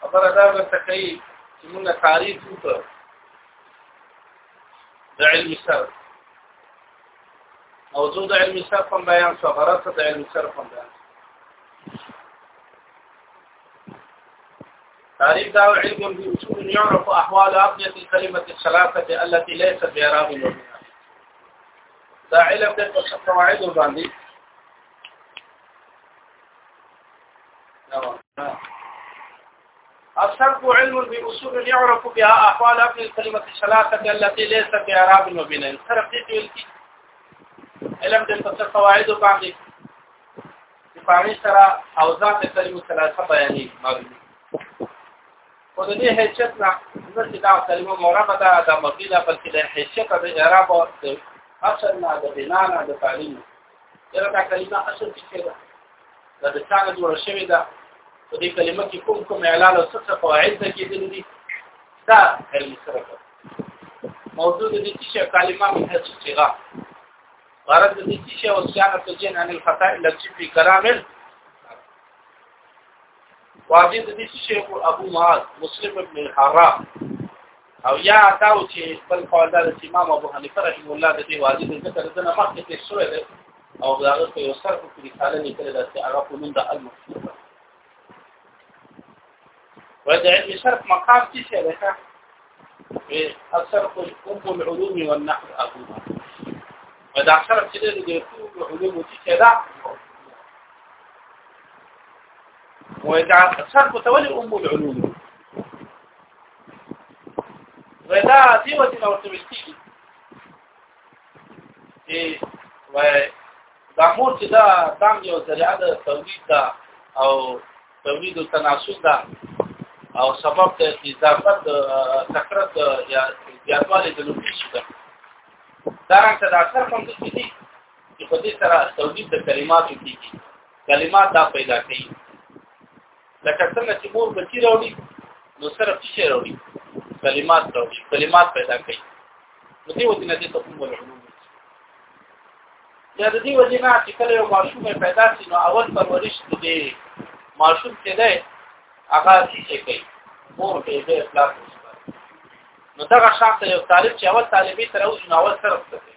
خبره دا ورته کوي چې موږ تعریف وکړو د علم سر موضوع د علم سر په بیان څو غرض د علم سر په بیان تعريف دعوة علم بأصول يعرف أحوال أبنية الكلمة الثلاثة التي ليست بإعراب وبناء دا علم د قواعد باندې الشرط علم بأصول يعرف بها أحوال أهل الكلمة الثلاثة التي ليس بإعراب وبناء الفرق دې ویل کی علم د تصرف قواعد باندې د پانی سره اوزان د کلمو ثلاثه بیانې معلومه خو د دې حیثیت نه نه چې دا کلمه موربه ده د مبیله بلکې د حیثیت د اعراب او د اصل نه د بنا نه د تعلیم یره دا کلمه اصل څه ده دا د څنګه جوړ شوې ده په دې کلمه کې کوم کوم اعلان او څه فواید کې دي دي دا علم سره موضوع د دې چې کلمه من هڅه صيغه غرض د دې چې او صيانه ته جن ان الخطا لکه په کرامل واجب د دې چې ابو معاذ مسلم ابن الحرام او یا تاو چې خپل قول دا چې امام ابو حنیفه رحم الله د دې واجب ذکر د نه مخکې تیر شوی دی او دا هغه په یو سر په رساله لیکل دا چې هغه په نوم د المفسد وای د علم شرف مقام څه شي ده په اثر په ام العلوم والنحو ابو ودا شرف چې د ټول علوم چې دا ودا شرف تولي ام العلوم ودا دی وتی نو ورته ویل کیږي چې وای دا مور چې دا تام یو ذریعہ د تولید دا او تولید او تناسل دا او سبب د اضافت د کثرت یا زیاتوالی د نوم شي دا څنګه د اثر کوم څه دي چې په دې سره تولید د کلماتو کیږي کلمات دا پیدا کوي لکه څنګه چې مور بچی راوړي نو سره څه راوړي کلمات راوړي کلمات پیدا کوي نو دې وځي نه دې ته کوم علوم یا د دې وځي نه چې کله یو ماشوم پیدا شي نو اول پرورش دې ماشوم کې ده هغه څه کوي مور به دې پلاس نو دا شخص یو طالب چې اول طالبي تر اوسه نو اول سره کوي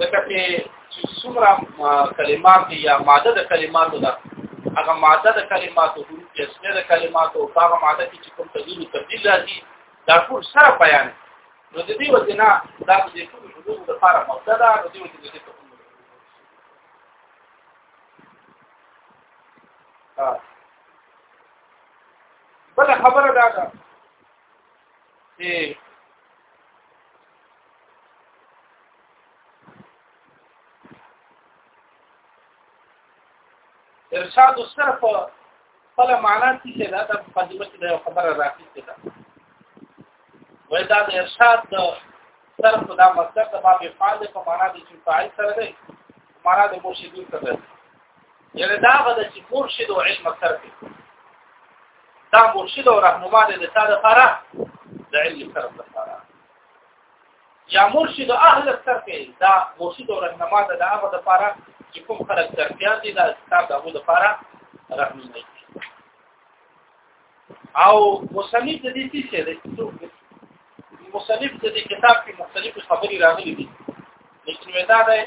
ځکه چې څومره کلمات یا ماده د کلماتو ده هغه ماده د کلماتو حروف چې اسمه د کلماتو او هغه ماده چې کوم تغییر او تبديل راځي دا ټول سره بیان نو د دې وجنه دا د دې ټول حروف لپاره مبتدا او د دې وجنه د کوم بل خبره دا ده ارشاد صرف خپل معنا څه ده د مقدمه کې د خبره راځي ده وای دا د ارشاد د صرف دا مطلب د باب فعال په معنا د چې فاعل سره دی معنا د مرشدین سره دی یعنی دا غد چې مرشد او علم اکثر دی دا مرشد او رهنما دی د ساده لپاره د علم طرف لپاره یا مرشد اهل طرف دا مرشد او رهنما ده دا هغه لپاره چې کوم خلک درپیان دي دا کتاب دغه لپاره رهنما او مصنف د دې څه دی مصنف د دې کتاب کې مختلف خبرې راغلي دي لیکن ودا ده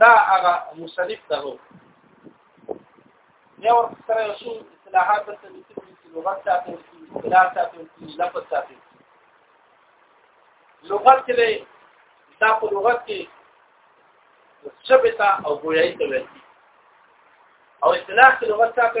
دا هغه مصنف ته وو یو سره یو څو اصلاحات د تنظیم کې لغت ساتي اصلاح ساتي لفظ ساتي لغت کې دا په لغت کې شبتا او ګویایي ته ویل او اصلاح کې لغت ساتي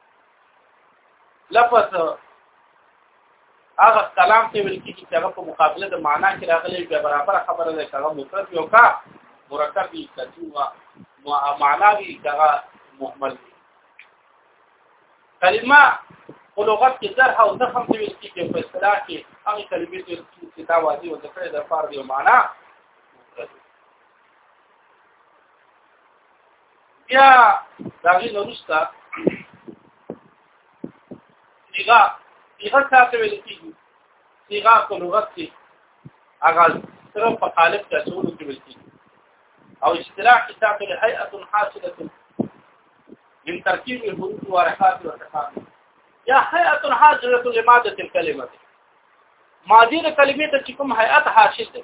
لفظ هغه کلام ته ویل کیږي چې هغه په مقابله د معنا کې راغلی بیا برابر خبره ده هغه مفرد یو کا مرکب وي کتوه معنا وي هغه مهمل وي کلمه په لغت کې زرح او زخم ته ویل کیږي په اصطلاح کې هغه کلمې چې دا واضح او ذکر د فرد یو معنا بیا دا غي نورستا صيغه صيغه څه ویل کیږي صيغه په لغت کې هغه سره په قالب کې ټول کې ویل کیږي او اصطلاح کې تاسو له هيئه حاصله من ترکیب الحروف والحرکات والتفاعل یا هيئه حاصله لماده الكلمه ماضی د کلمې ته کوم هيئت حاصل ده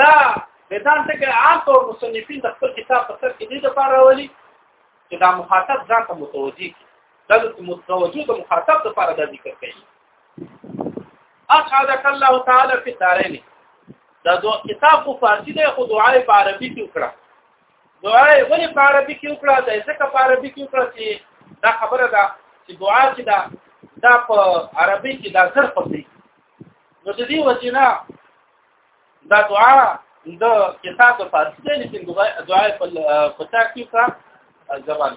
دا بدان ته کې عام طور مصنفین د خپل کتاب په سر کې دې د پاره ولي چې دا مخاطب ځان ته متوجي دا د متوجي د مخاطب لپاره د ذکر کوي اصحابک الله تعالی فی دارین دا دو کتاب په فارسی دی خو دعای په عربي کې وکړه دعای ولې په عربي کې وکړه دا ځکه په عربي کې وکړه چې دا خبره ده چې دعا چې دا دا په عربي کې دا زر خپل نو د دې وجنه دا دعا د کتاب په فارسی دی لیکن دعا دعا په پتا کې کا ځوان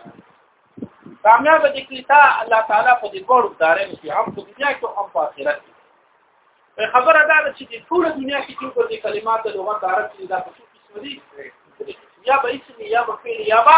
کامیاب دي کلیتا الله تعالی په دې ګورو دارې چې هم په دنیا کې هم په آخرت کې خبره دا ده چې د ټول دنیا کې چې په دې کلمات لغت عرب کې دا په څه قسم دي یا به اسم یا به فعل یا به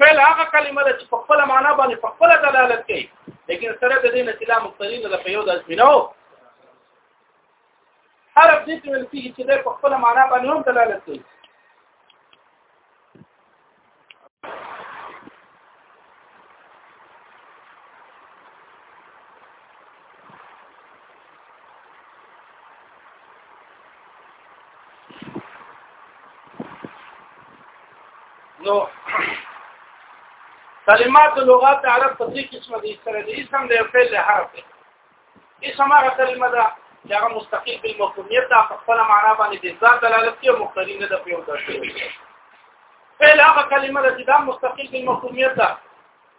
فعل هغه کلمه ده چې په خپل معنا باندې په خپل دلالت کوي لیکن سره د دې نتیجه مختلفه ده په یو د اسمینو حرف دې ویل کېږي چې د خپل معنا باندې هم دلالت کوي نو کلمات لغات عرب په دې قسمه دي سره دي اسم د فعل حرف دی اسم هغه کلمه ده چې هغه مستقیم بالمفهومیت ده په خپل معنا باندې د ذات دلالت کوي مختلین ده په یو ځای فعل هغه کلمه ده چې دا مستقیم بالمفهومیت ده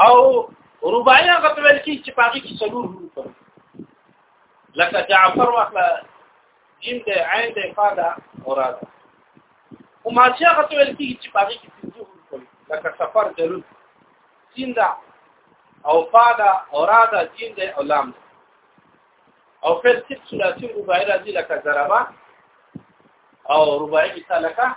او رباعي هغه ته ویل کېږي چې په هغې کې څلور حروف لکه جعفر واخله جیم دی عین دی فا ده او را ده خماسي هغه ته ویل کېږي چې په هغې کې پنځه حروف وي لکه سفر جلود سین ده او فا ده او را ده جیم دی او لام ده او فعل ست ثلاثي رباعي راځي لکه ضربه او رباعي مثال لکه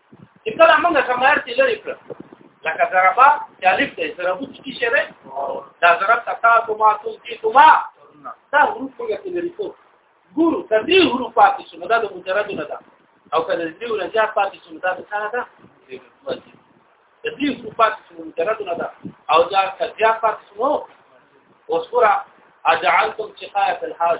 چې کله موږ کمار ته لري کړ لکه ضربا چې الف دی ضربو چې شي دی دا ضرب تتا کوما تل کی کوما دا حروف موږ ته لري کو ګورو د دې حروف پاتې شنو دا د مجرد نه ده او کله دې ونه چې پاتې شنو دا څه نه ده د دې حروف پاتې شنو مجرد نه ده او دا کله پاتې شنو اوس ګورا اجعلتم سقايه الحاج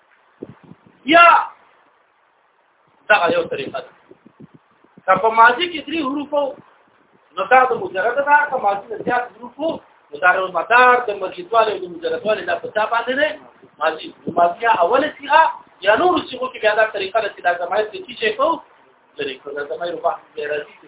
یا دا یو طریقه ده که په ماضي کې درې حروف نو دا د مجرد ده که ماضي د زیات حروف نو دا د مدار د مجردوال او د مجردوال نه په تابع نه ده ماضي ماضي اوله صيغه یا نور صيغه کې بیا دا طریقه ده چې دا زمایت کې شي کو طریقه دا زمایت په راځي چې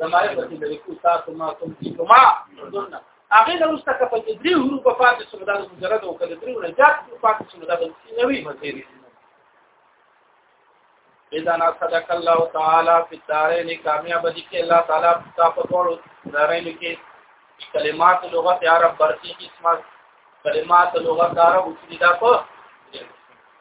زماره په دې لیکو تاسو ما کوم دي ما دونه هغه له وسته کپ کې درې حروف په پاتې شو دا مجرد او کله درې نه زیات په پاتې شو دا د نوې مزيري اذا نا صدق الله تعالی فی الدارین کامیاب دي کې الله تعالی تاسو ټول دارین کې کلمات لغت عرب برتی قسمت کلمات لغت عرب او چې دا په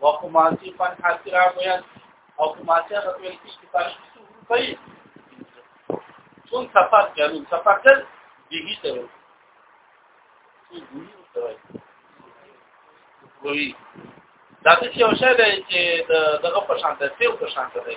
وخماسي فن حاصله ویل او خماسي هغه ویل چې تاسو څه کوي څون صفات جنون صفات دې هی ته وي وي دا چې یو شی دی چې دغه په شان ته په شان ته دی